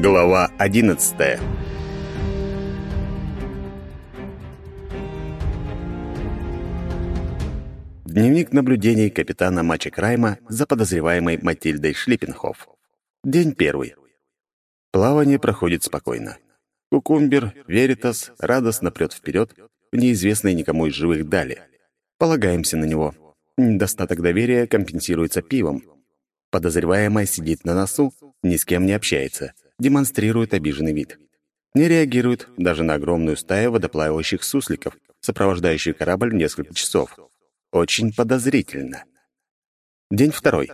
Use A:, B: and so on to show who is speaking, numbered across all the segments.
A: Глава 11. Дневник наблюдений капитана Мача Крайма за подозреваемой Матильдой Шлиппенхоф. День первый. Плавание проходит спокойно. Кукумбер, Веритас радостно прет вперед в неизвестные никому из живых дали. Полагаемся на него. Недостаток доверия компенсируется пивом. Подозреваемая сидит на носу, ни с кем не общается, демонстрирует обиженный вид. Не реагирует даже на огромную стаю водоплавающих сусликов, сопровождающих корабль несколько часов. Очень подозрительно. День второй.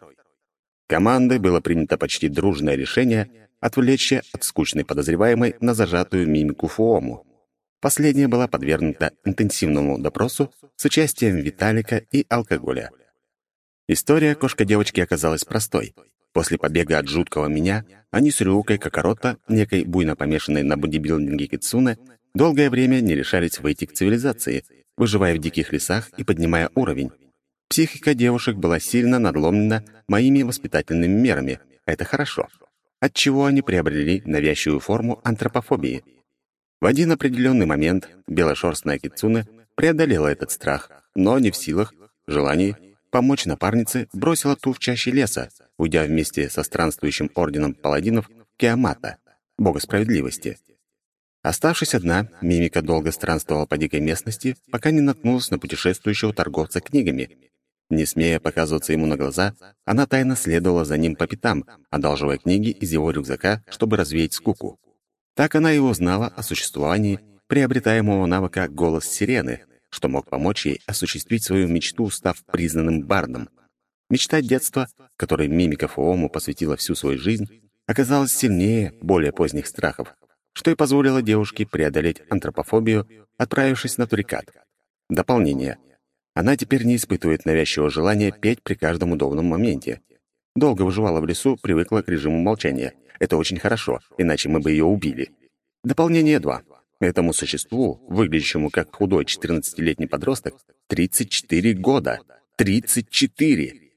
A: Командой было принято почти дружное решение отвлечься от скучной подозреваемой на зажатую мимику Фуому. Последняя была подвергнута интенсивному допросу с участием Виталика и алкоголя. История кошка-девочки оказалась простой. После побега от жуткого меня они с Рюкой Кокорота, некой буйно помешанной на бодибилдинге Кицуне, долгое время не решались выйти к цивилизации, выживая в диких лесах и поднимая уровень. Психика девушек была сильно надломлена моими воспитательными мерами, это хорошо, отчего они приобрели навязчивую форму антропофобии. В один определенный момент белошерстная Кицуне преодолела этот страх, но не в силах, желании помочь напарнице, бросила ту в чаще леса, уйдя вместе со странствующим орденом паладинов Киамата, бога справедливости. Оставшись одна, Мимика долго странствовала по дикой местности, пока не наткнулась на путешествующего торговца книгами. Не смея показываться ему на глаза, она тайно следовала за ним по пятам, одалживая книги из его рюкзака, чтобы развеять скуку. Так она и узнала о существовании приобретаемого навыка «Голос сирены», что мог помочь ей осуществить свою мечту, став признанным бардом. Мечта детства, которой мимика Фуому посвятила всю свою жизнь, оказалась сильнее более поздних страхов, что и позволило девушке преодолеть антропофобию, отправившись на турикат. Дополнение. Она теперь не испытывает навязчивого желания петь при каждом удобном моменте. Долго выживала в лесу, привыкла к режиму молчания. Это очень хорошо, иначе мы бы ее убили. Дополнение 2. Этому существу, выглядящему как худой 14-летний подросток, 34 года. 34!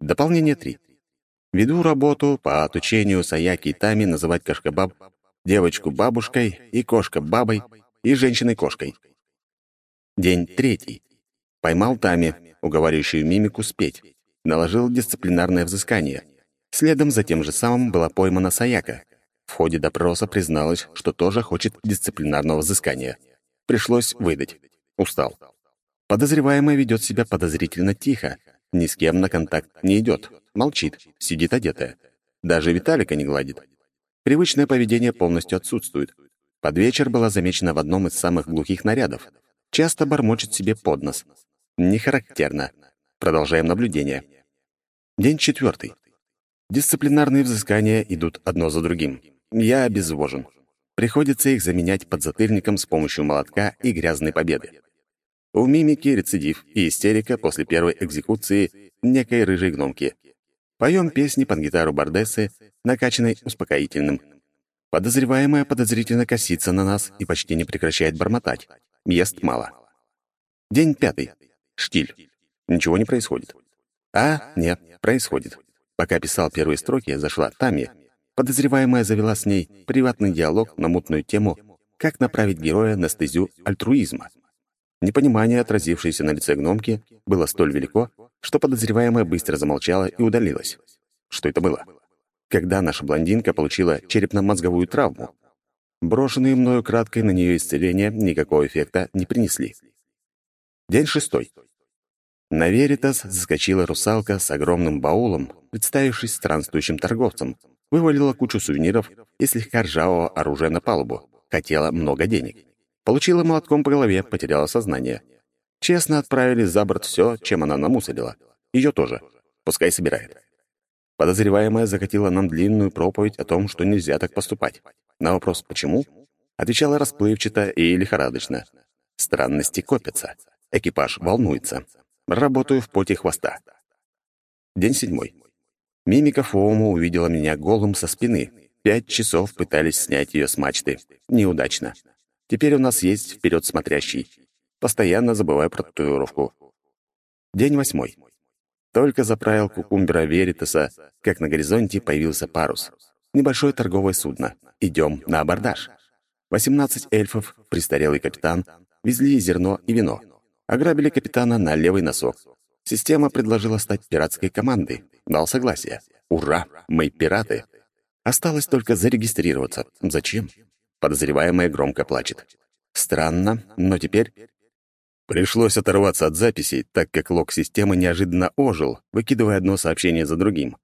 A: Дополнение 3. Веду работу по отучению Саяки и Тами называть кошкабаб девочку бабушкой и кошка бабой и женщиной-кошкой. День третий. Поймал Тами, уговаривающую мимику спеть. Наложил дисциплинарное взыскание. Следом за тем же самым была поймана Саяка. В ходе допроса призналась, что тоже хочет дисциплинарного взыскания. Пришлось выдать. Устал. Подозреваемая ведет себя подозрительно тихо, ни с кем на контакт не идет, молчит, сидит одетая. Даже Виталика не гладит. Привычное поведение полностью отсутствует. Под вечер была замечена в одном из самых глухих нарядов. Часто бормочет себе под нос. Не характерно. Продолжаем наблюдение. День четвертый. Дисциплинарные взыскания идут одно за другим. Я обезвожен. Приходится их заменять под затыльником с помощью молотка и грязной победы. У мимики рецидив и истерика после первой экзекуции некой рыжей гномки. Поем песни под гитару Бардессы, накачанной успокоительным. Подозреваемая подозрительно косится на нас и почти не прекращает бормотать. Ест мало. День пятый. Штиль. Ничего не происходит. А, нет, происходит. Пока писал первые строки, зашла Тами, Подозреваемая завела с ней приватный диалог на мутную тему «Как направить героя на стезю альтруизма». Непонимание, отразившееся на лице гномки, было столь велико, что подозреваемая быстро замолчала и удалилась. Что это было? Когда наша блондинка получила черепно-мозговую травму. Брошенные мною краткой на нее исцеления никакого эффекта не принесли. День шестой. На Веритас заскочила русалка с огромным баулом, представившись странствующим торговцем, вывалила кучу сувениров и слегка ржавого оружия на палубу. Хотела много денег. Получила молотком по голове, потеряла сознание. Честно отправили за борт все, чем она намусорила. Ее тоже. Пускай собирает. Подозреваемая закатила нам длинную проповедь о том, что нельзя так поступать. На вопрос «почему?» отвечала расплывчато и лихорадочно. Странности копятся. Экипаж волнуется. Работаю в поте хвоста. День седьмой. Мимика Фоума увидела меня голым со спины. Пять часов пытались снять ее с мачты. Неудачно. Теперь у нас есть вперед смотрящий. Постоянно забываю про татуировку. День восьмой. Только заправил кукумбера Веритаса, как на горизонте появился парус. Небольшое торговое судно. Идем на абордаж. 18 эльфов, престарелый капитан, везли зерно и вино. Ограбили капитана на левый носок. Система предложила стать пиратской командой. Дал согласие. Ура! Мы пираты. Осталось только зарегистрироваться. Зачем? Подозреваемая громко плачет. Странно, но теперь... Пришлось оторваться от записей, так как лог системы неожиданно ожил, выкидывая одно сообщение за другим.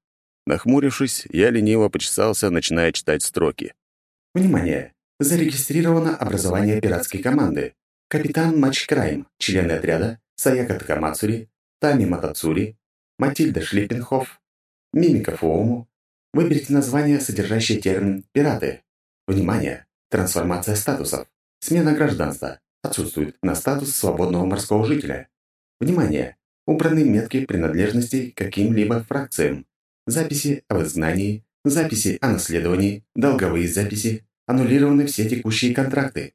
A: Нахмурившись, я лениво почесался, начиная читать строки.
B: Внимание! Зарегистрировано образование пиратской команды. Капитан Матч Крайм, члены отряда Саяка Такамацури, Тами Матацури, Матильда Шлиппенхоф, Мимика Фоуму. Выберите название, содержащее термин «пираты». Внимание! Трансформация статусов. Смена гражданства. Отсутствует на статус свободного морского жителя. Внимание! Убраны метки принадлежности к каким-либо фракциям. Записи об изгнании, записи о наследовании, долговые записи, аннулированы все текущие контракты.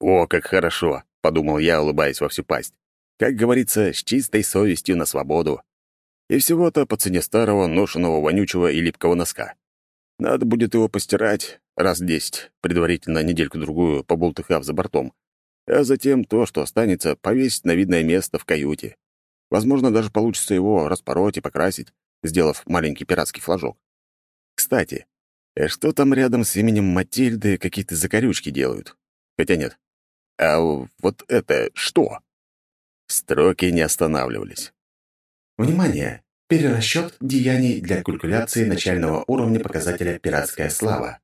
A: «О, как хорошо!» — подумал я, улыбаясь во всю пасть. Как говорится, с чистой совестью на свободу. И всего-то по цене старого, ношеного, вонючего и липкого носка. Надо будет его постирать раз десять, предварительно недельку-другую поболтыхав за бортом. А затем то, что останется, повесить на видное место в каюте. Возможно, даже получится его распороть и покрасить, сделав маленький пиратский флажок. Кстати, а что там рядом с именем Матильды какие-то закорючки делают? Хотя нет. А вот это что? Строки не останавливались.
B: Внимание! Перерасчет деяний для калькуляции начального уровня показателя «Пиратская слава».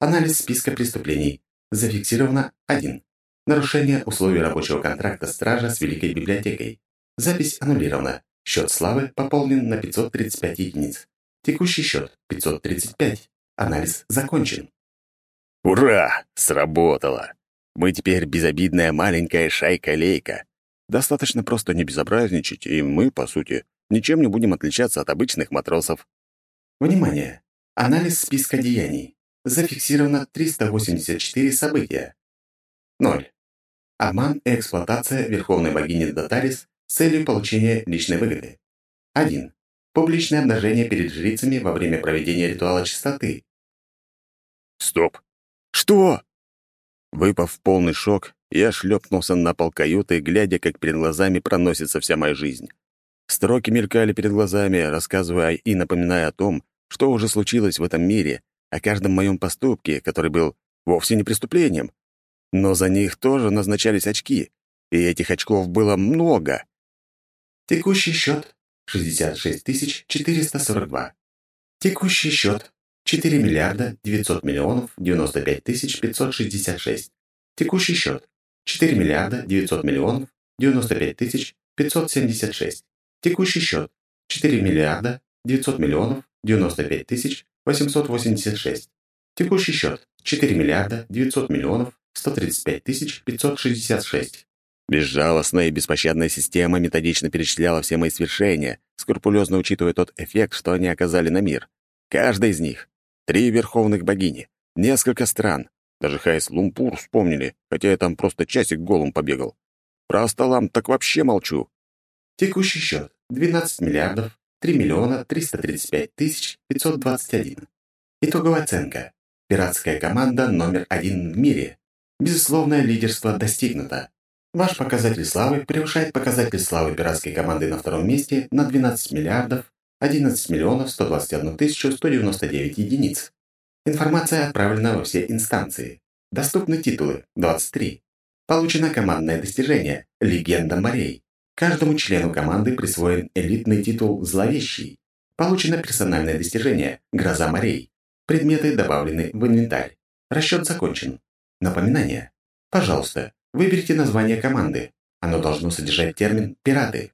B: Анализ списка преступлений. Зафиксировано 1. Нарушение условий рабочего контракта стража с Великой библиотекой. Запись аннулирована. Счет славы пополнен на 535 единиц. Текущий счет 535. Анализ закончен.
A: Ура! Сработало! Мы теперь безобидная маленькая шайка-лейка. Достаточно просто не безобразничать, и мы, по сути, ничем не будем отличаться от обычных матросов.
B: Внимание! Анализ списка деяний. Зафиксировано 384 события. 0. Обман и эксплуатация верховной богини Датарис с целью получения личной выгоды. 1. Публичное обнажение перед жрицами во время проведения ритуала чистоты.
A: Стоп! Что? Выпав в полный шок, я шлепнулся на пол каюты, глядя, как перед глазами проносится вся моя жизнь. Строки мелькали перед глазами, рассказывая и напоминая о том, что уже случилось в этом мире, о каждом моем поступке, который был вовсе не преступлением. Но за них тоже назначались очки, и этих очков было много.
B: Текущий счет — 66 442. Текущий счет — 4 миллиарда 900 миллионов 95 тысяч 566. Текущий счет 4 миллиарда 900 миллионов 95 тысяч 576. Текущий счет 4 миллиарда 900 миллионов 95 тысяч 886. Текущий счет 4 миллиарда 900 миллионов 135 тысяч 566.
A: Безжалостная и беспощадная система методично перечисляла все мои свершения, скрупулезно учитывая тот эффект, что они оказали на мир. Каждая из них. Три верховных богини, несколько стран, даже Хайс-Лумпур вспомнили, хотя я там просто часик голым побегал. Про Асталам так вообще молчу.
B: Текущий счет — 12 миллиардов 3 миллиона 335 тысяч 521. Итоговая оценка. Пиратская команда номер один в мире. Безусловное лидерство достигнуто. Ваш показатель славы превышает показатель славы пиратской команды на втором месте на 12 миллиардов 11 миллионов 121 тысячу 199 единиц. Информация отправлена во все инстанции. Доступны титулы 23. Получено командное достижение «Легенда морей». Каждому члену команды присвоен элитный титул «Зловещий». Получено персональное достижение «Гроза морей». Предметы добавлены в инвентарь. Расчет закончен. Напоминание. Пожалуйста, выберите название команды. Оно должно содержать термин «пираты».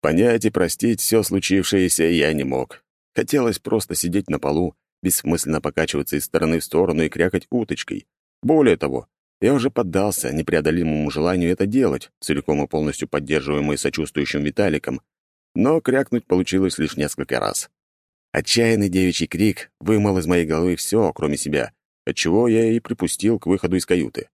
A: Понять и простить все случившееся я не мог. Хотелось просто сидеть на полу бессмысленно покачиваться из стороны в сторону и крякать уточкой. Более того, я уже поддался непреодолимому желанию это делать, целиком и полностью поддерживаемый сочувствующим Виталиком, но крякнуть получилось лишь несколько раз. Отчаянный девичий крик вымыл из моей головы все, кроме себя, отчего я и припустил к выходу из каюты.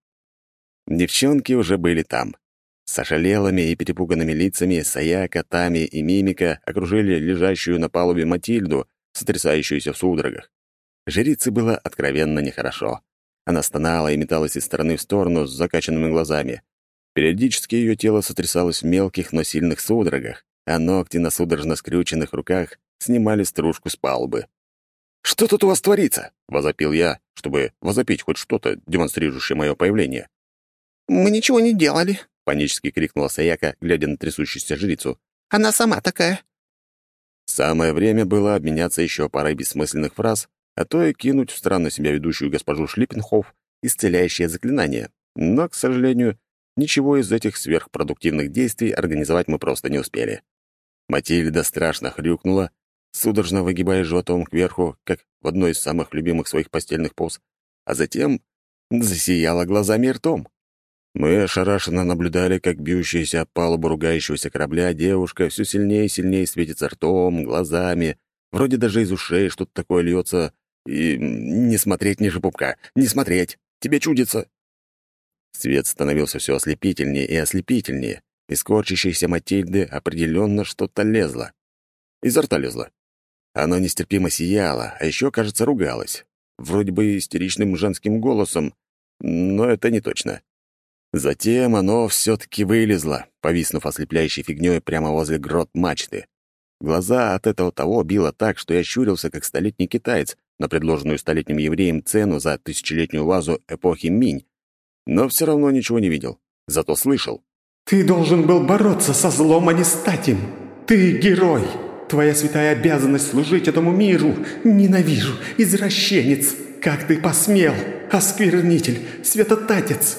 A: Девчонки уже были там. С ошалелыми и перепуганными лицами Саяка, Тами и Мимика окружили лежащую на палубе Матильду, сотрясающуюся в судорогах. Жрице было откровенно нехорошо. Она стонала и металась из стороны в сторону с закачанными глазами. Периодически ее тело сотрясалось в мелких, но сильных судорогах, а ногти на судорожно скрюченных руках снимали стружку с палубы. «Что тут у вас творится?» — возопил я, чтобы возопить хоть что-то, демонстрирующее мое появление.
B: «Мы ничего не делали», —
A: панически крикнула Саяка, глядя на трясущуюся жрицу.
B: «Она сама такая».
A: Самое время было обменяться еще парой бессмысленных фраз, а то и кинуть в странно себя ведущую госпожу Шлиппенхоф исцеляющее заклинание. Но, к сожалению, ничего из этих сверхпродуктивных действий организовать мы просто не успели. Матильда страшно хрюкнула, судорожно выгибая животом кверху, как в одной из самых любимых своих постельных поз, а затем засияла глазами и ртом. Мы ошарашенно наблюдали, как бьющаяся палубу ругающегося корабля девушка все сильнее и сильнее светится ртом, глазами, вроде даже из ушей что-то такое льется, и не смотреть ниже пупка, не смотреть, тебе чудится. Свет становился все ослепительнее и ослепительнее, из корчащейся Матильды определенно что-то лезло. Изо рта лезло. Оно нестерпимо сияло, а еще, кажется, ругалось. Вроде бы истеричным женским голосом, но это не точно. Затем оно все-таки вылезло, повиснув ослепляющей фигней прямо возле грот мачты. Глаза от этого того било так, что я щурился, как столетний китаец, на предложенную столетним евреем цену за тысячелетнюю вазу эпохи Минь, но все равно ничего не видел, зато слышал.
C: «Ты должен был бороться со злом, а не стать им! Ты герой! Твоя святая обязанность служить этому миру! Ненавижу! Извращенец! Как ты посмел! Осквернитель! Святотатец!»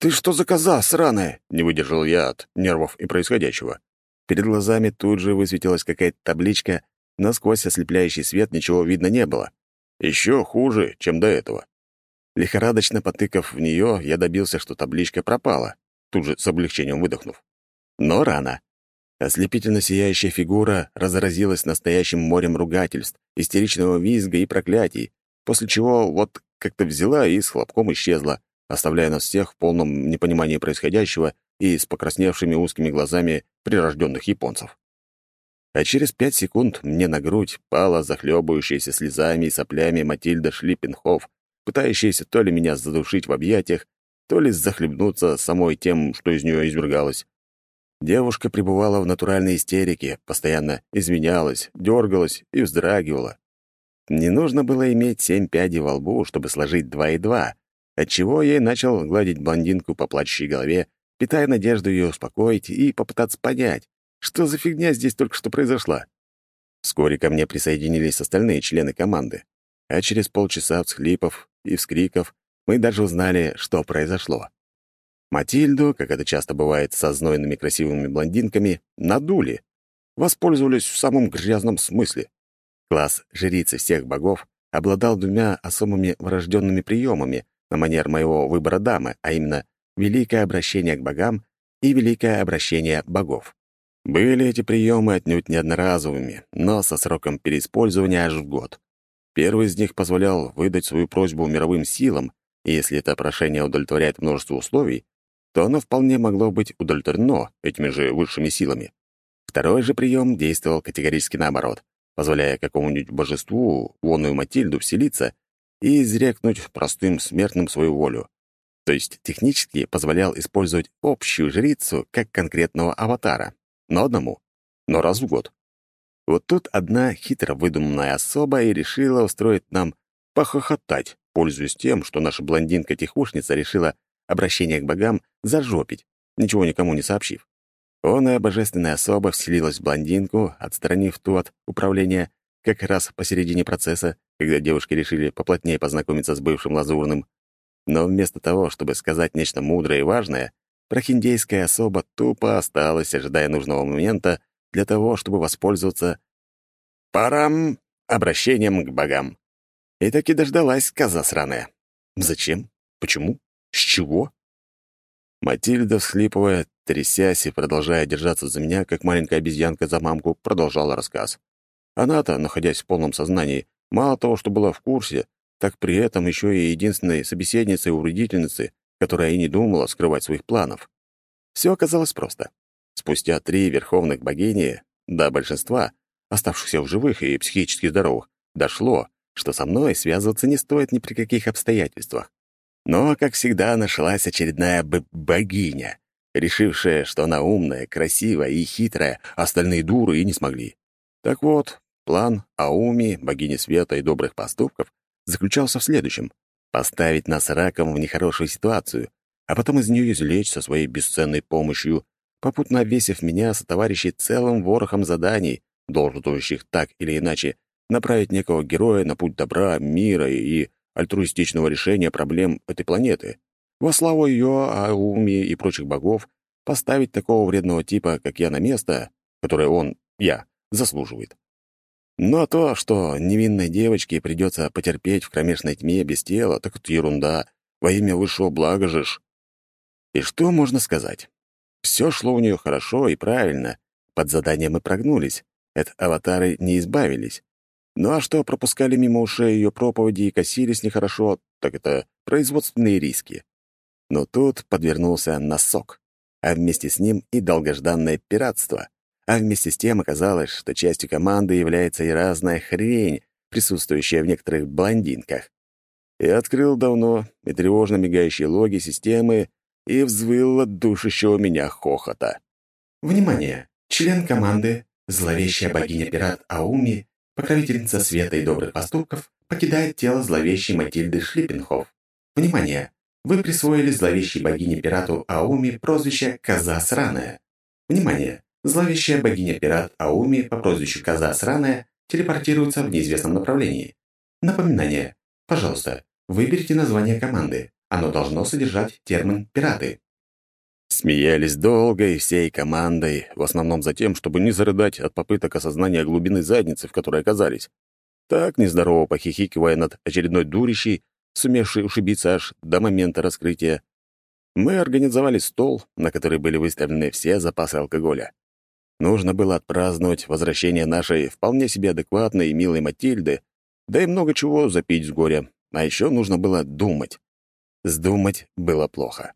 A: «Ты что за коза сраная?» — не выдержал я от нервов и происходящего. Перед глазами тут же высветилась какая-то табличка, но сквозь ослепляющий свет ничего видно не было. Еще хуже, чем до этого. Лихорадочно потыкав в нее, я добился, что табличка пропала, тут же с облегчением выдохнув. Но рано. Ослепительно сияющая фигура разразилась настоящим морем ругательств, истеричного визга и проклятий, после чего вот как-то взяла и с хлопком исчезла, оставляя нас всех в полном непонимании происходящего и с покрасневшими узкими глазами прирожденных японцев. А через пять секунд мне на грудь пала захлебывающаяся слезами и соплями Матильда Шлиппенхоф, пытающаяся то ли меня задушить в объятиях, то ли захлебнуться самой тем, что из нее извергалось. Девушка пребывала в натуральной истерике, постоянно изменялась, дергалась и вздрагивала. Не нужно было иметь семь пядей во лбу, чтобы сложить два и два, отчего я начал гладить блондинку по плачущей голове, питая надежду ее успокоить и попытаться понять, что за фигня здесь только что произошла. Вскоре ко мне присоединились остальные члены команды, а через полчаса всхлипов и вскриков мы даже узнали, что произошло. Матильду, как это часто бывает со знойными красивыми блондинками, надули, воспользовались в самом грязном смысле. Класс жрицы всех богов обладал двумя особыми врожденными приемами, на манер моего выбора дамы, а именно великое обращение к богам и великое обращение богов. Были эти приемы отнюдь не одноразовыми, но со сроком переиспользования аж в год. Первый из них позволял выдать свою просьбу мировым силам, и если это прошение удовлетворяет множество условий, то оно вполне могло быть удовлетворено этими же высшими силами. Второй же прием действовал категорически наоборот, позволяя какому-нибудь божеству, вонную Матильду, вселиться и изрекнуть простым смертным свою волю. То есть технически позволял использовать общую жрицу как конкретного аватара, но одному, но раз в год. Вот тут одна хитро выдуманная особа и решила устроить нам похохотать, пользуясь тем, что наша блондинка-тихушница решила обращение к богам зажопить, ничего никому не сообщив. Он и божественная особа вселилась в блондинку, отстранив ту от управления как раз посередине процесса, когда девушки решили поплотнее познакомиться с бывшим лазурным. Но вместо того, чтобы сказать нечто мудрое и важное, прохиндейская особа тупо осталась, ожидая нужного момента для того, чтобы воспользоваться парам обращением к богам. И таки дождалась коза сраная. Зачем? Почему? С чего? Матильда, всхлипывая, трясясь и продолжая держаться за меня, как маленькая обезьянка за мамку, продолжала рассказ. Она-то, находясь в полном сознании, мало того, что была в курсе, так при этом еще и единственной собеседницей у вредительницы, которая и не думала скрывать своих планов. Все оказалось просто. Спустя три верховных богини до большинства, оставшихся в живых и психически здоровых, дошло, что со мной связываться не стоит ни при каких обстоятельствах. Но, как всегда, нашлась очередная богиня, решившая, что она умная, красивая и хитрая, а остальные дуры и не смогли. Так вот, план Ауми, богини света и добрых поступков, заключался в следующем — поставить нас раком в нехорошую ситуацию, а потом из нее извлечь со своей бесценной помощью, попутно обвесив меня со товарищей целым ворохом заданий, долженствующих так или иначе направить некого героя на путь добра, мира и альтруистичного решения проблем этой планеты. Во славу ее, Ауми и прочих богов, поставить такого вредного типа, как я, на место, которое он, я, заслуживает. Но то, что невинной девочке придется потерпеть в кромешной тьме без тела, так это ерунда. Во имя высшего блага же ж. И что можно сказать? Все шло у нее хорошо и правильно. Под заданием мы прогнулись. От аватары не избавились. Ну а что пропускали мимо ушей ее проповеди и косились нехорошо, так это производственные риски. Но тут подвернулся носок, а вместе с ним и долгожданное пиратство. А вместе с тем оказалось, что частью команды является и разная хрень, присутствующая в некоторых блондинках. Я открыл давно и тревожно мигающие логи системы и взвыл от душащего меня хохота.
B: Внимание! Член команды, зловещая богиня-пират Ауми, покровительница света и добрых поступков, покидает тело зловещей Матильды Шлиппенхоф. Внимание! Вы присвоили зловещей богине-пирату Ауми прозвище «Коза сраная». Внимание! Зловещая богиня-пират Ауми по прозвищу Коза Сраная телепортируется в неизвестном направлении. Напоминание. Пожалуйста, выберите название команды. Оно должно содержать термин «пираты».
A: Смеялись долго и всей командой, в основном за тем, чтобы не зарыдать от попыток осознания глубины задницы, в которой оказались. Так, нездорово похихикивая над очередной дурищей, сумевшей ушибиться аж до момента раскрытия, мы организовали стол, на который были выставлены все запасы алкоголя. Нужно было отпраздновать возвращение нашей вполне себе адекватной и милой Матильды, да и много чего запить с горя. А еще нужно было думать. Сдумать было плохо.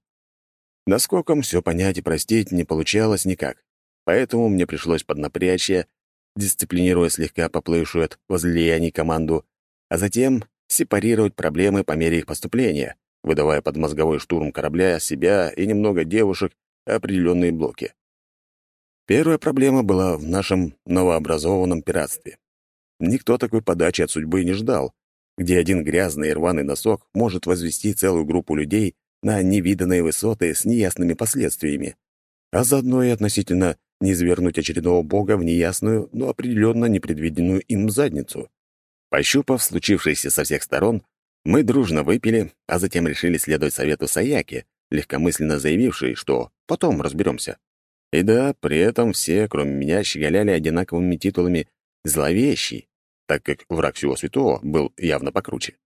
A: Наскоком все понять и простить не получалось никак. Поэтому мне пришлось поднапрячься, дисциплинируя слегка поплывшую от возлияний команду, а затем сепарировать проблемы по мере их поступления, выдавая под мозговой штурм корабля себя и немного девушек определенные блоки. Первая проблема была в нашем новообразованном пиратстве. Никто такой подачи от судьбы не ждал, где один грязный и рваный носок может возвести целую группу людей на невиданные высоты с неясными последствиями, а заодно и относительно не извернуть очередного бога в неясную, но определенно непредвиденную им задницу. Пощупав случившееся со всех сторон, мы дружно выпили, а затем решили следовать совету Саяки, легкомысленно заявившей, что потом разберемся. И да, при этом все, кроме меня, щеголяли одинаковыми титулами «зловещий», так как враг всего святого был явно покруче.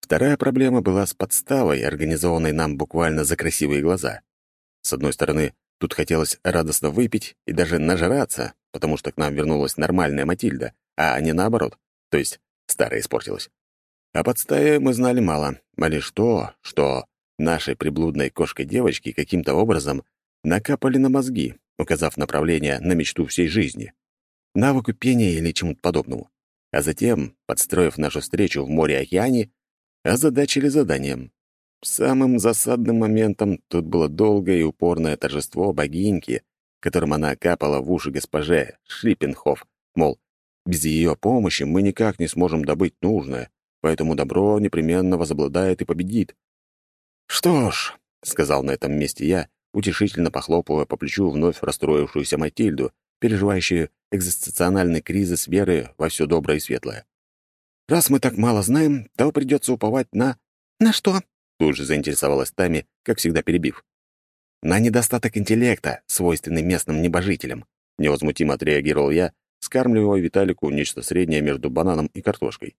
A: Вторая проблема была с подставой, организованной нам буквально за красивые глаза. С одной стороны, тут хотелось радостно выпить и даже нажраться, потому что к нам вернулась нормальная Матильда, а не наоборот, то есть старая испортилась. О подставе мы знали мало, а лишь то, что нашей приблудной кошкой-девочке каким-то образом накапали на мозги, указав направление на мечту всей жизни. Навыку пения или чему-то подобному. А затем, подстроив нашу встречу в море-океане, озадачили заданием. Самым засадным моментом тут было долгое и упорное торжество богиньки, которым она капала в уши госпоже Шлиппенхоф, мол, без ее помощи мы никак не сможем добыть нужное, поэтому добро непременно возобладает и победит. «Что ж», — сказал на этом месте я, утешительно похлопывая по плечу вновь расстроившуюся Матильду, переживающую экзистенциональный кризис веры во все доброе и светлое. «Раз мы так мало знаем, то придется уповать на...» «На что?» — тут же заинтересовалась Тами, как всегда перебив. «На недостаток интеллекта, свойственный местным небожителям», — невозмутимо отреагировал я, скармливая Виталику нечто среднее между бананом и картошкой.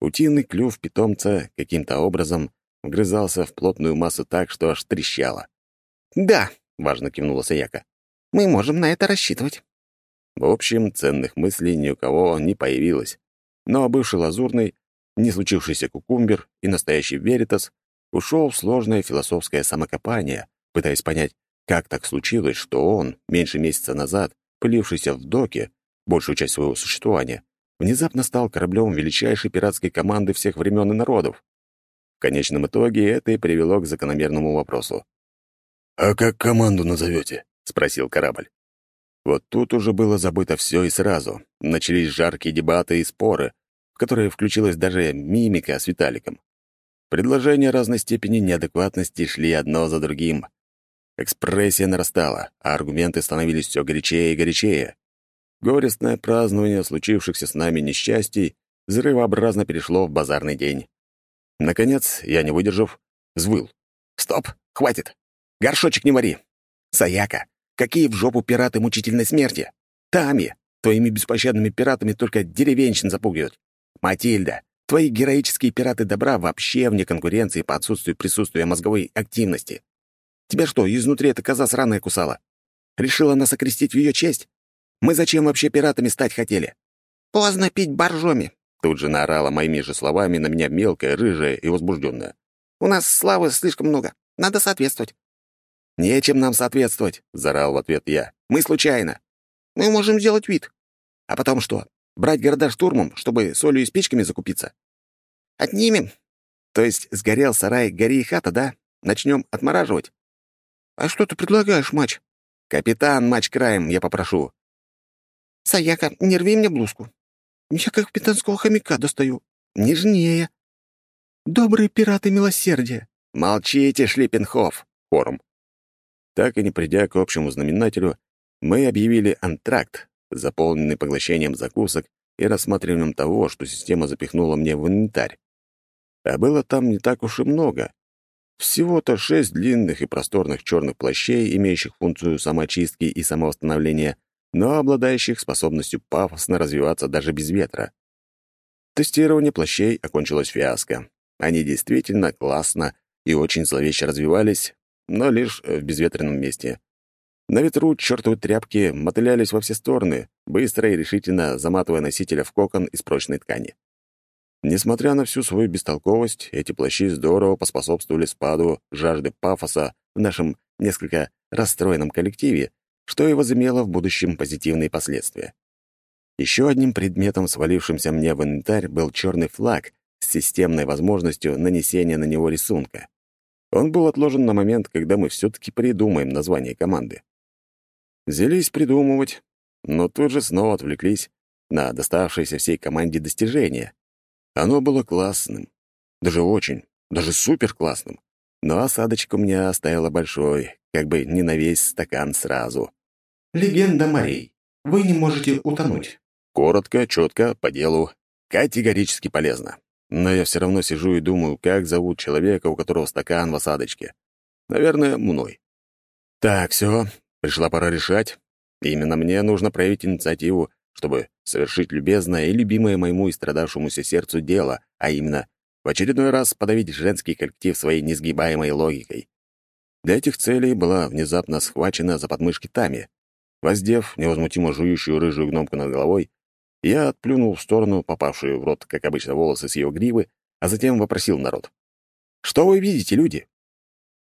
A: Утиный клюв питомца каким-то образом вгрызался в плотную массу так, что аж трещало. «Да», — важно кивнула Саяка, — «мы можем на это рассчитывать». В общем, ценных мыслей ни у кого не появилось. Но бывший лазурный, не случившийся кукумбер и настоящий веритас ушел в сложное философское самокопание, пытаясь понять, как так случилось, что он, меньше месяца назад, пылившийся в доке, большую часть своего существования, внезапно стал кораблем величайшей пиратской команды всех времен и народов. В конечном итоге это и привело к закономерному вопросу. «А как команду назовете?» — спросил корабль. Вот тут уже было забыто все и сразу. Начались жаркие дебаты и споры, в которые включилась даже мимика с Виталиком. Предложения разной степени неадекватности шли одно за другим. Экспрессия нарастала, а аргументы становились все горячее и горячее. Горестное празднование случившихся с нами несчастий взрывообразно перешло в базарный день. Наконец, я, не выдержав, взвыл. «Стоп! Хватит! Горшочек не вари! Саяка, какие в жопу пираты мучительной смерти? Тами! Твоими беспощадными пиратами только деревенщин запугивают. Матильда, твои героические пираты добра вообще вне конкуренции по отсутствию присутствия мозговой активности. Тебя что, изнутри эта коза сраная кусала? Решила нас окрестить в ее честь? Мы зачем вообще пиратами стать хотели? Поздно пить боржоми. Тут же наорала моими же словами на меня мелкая, рыжая и возбужденная. У нас славы слишком много. Надо соответствовать. «Нечем нам соответствовать», — зарал в ответ я. «Мы случайно. Мы можем сделать вид. А потом что? Брать города штурмом, чтобы солью и спичками закупиться? Отнимем. То есть сгорел сарай, гори и хата, да? Начнем отмораживать? А что ты предлагаешь, матч? Капитан, матч краем, я попрошу. Саяка, не рви мне блузку. Я как капитанского хомяка достаю. Нежнее. Добрые пираты милосердия. Молчите, Шлиппенхоф, хором. Так и не придя к общему знаменателю, мы объявили антракт, заполненный поглощением закусок и рассматриванием того, что система запихнула мне в инвентарь. А было там не так уж и много. Всего-то шесть длинных и просторных черных плащей, имеющих функцию самоочистки и самовосстановления, но обладающих способностью пафосно развиваться даже без ветра. Тестирование плащей окончилось фиаско. Они действительно классно и очень зловеще развивались, но лишь в безветренном месте. На ветру чертовы тряпки мотылялись во все стороны, быстро и решительно заматывая носителя в кокон из прочной ткани. Несмотря на всю свою бестолковость, эти плащи здорово поспособствовали спаду жажды пафоса в нашем несколько расстроенном коллективе, что и возымело в будущем позитивные последствия. Еще одним предметом, свалившимся мне в инвентарь, был черный флаг с системной возможностью нанесения на него рисунка. Он был отложен на момент, когда мы все-таки придумаем название команды. Взялись придумывать, но тут же снова отвлеклись на доставшееся всей команде достижение. Оно было классным. Даже очень, даже супер классным. Но осадочка у меня оставила большой, как бы не на весь стакан сразу.
B: Легенда морей. Вы не можете утонуть.
A: Коротко, четко, по делу. Категорически полезно. Но я все равно сижу и думаю, как зовут человека, у которого стакан в осадочке. Наверное, мной. Так, все, пришла пора решать. именно мне нужно проявить инициативу, чтобы совершить любезное и любимое моему и страдавшемуся сердцу дело, а именно в очередной раз подавить женский коллектив своей несгибаемой логикой. Для этих целей была внезапно схвачена за подмышки Тами. Воздев невозмутимо жующую рыжую гномку над головой, я отплюнул в сторону попавшие в рот, как обычно, волосы с ее гривы, а затем вопросил народ. «Что вы видите, люди?»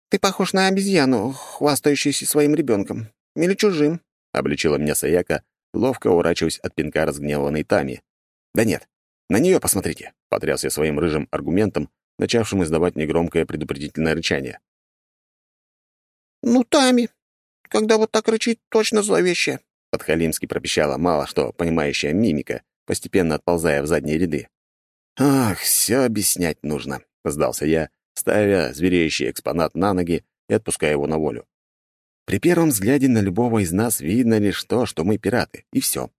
A: «Ты похож на обезьяну, хвастающуюся своим ребенком. Или чужим», — обличила меня Саяка, ловко уворачиваясь от пинка разгневанной Тами. «Да нет, на нее посмотрите», — потряс я своим рыжим аргументом, начавшим издавать негромкое предупредительное рычание.
D: «Ну, Тами, когда вот так рычит, точно зловеще», —
A: подхалимски пропищала мало что понимающая мимика, постепенно отползая в задние ряды. «Ах, все объяснять нужно», — сдался я, ставя звереющий экспонат на ноги и отпуская его на волю. При первом взгляде на любого из нас видно лишь то, что мы пираты, и все.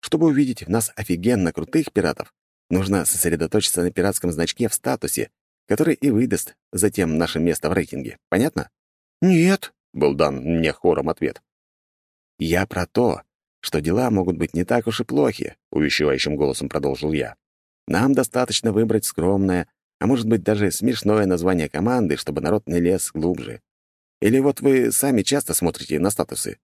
A: Чтобы увидеть в нас офигенно крутых пиратов, нужно сосредоточиться на пиратском значке в статусе, который и выдаст затем наше место в рейтинге. Понятно?
D: «Нет», —
A: был дан мне хором ответ. «Я про то, что дела могут быть не так уж и плохи», — увещевающим голосом продолжил я. «Нам достаточно выбрать скромное, а может быть даже смешное название команды, чтобы народ не лез глубже. Или вот вы сами часто смотрите на статусы?»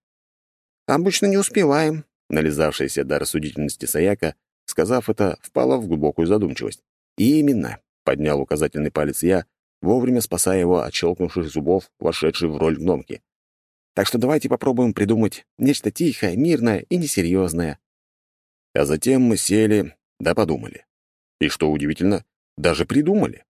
D: «Обычно не успеваем», —
A: нализавшаяся до рассудительности Саяка, сказав это, впала в глубокую задумчивость. «И именно», — поднял указательный палец я, вовремя спасая его от щелкнувших зубов, вошедшей в роль гномки. Так что давайте попробуем придумать нечто тихое, мирное и несерьезное. А затем мы сели Да подумали. И что удивительно, даже придумали.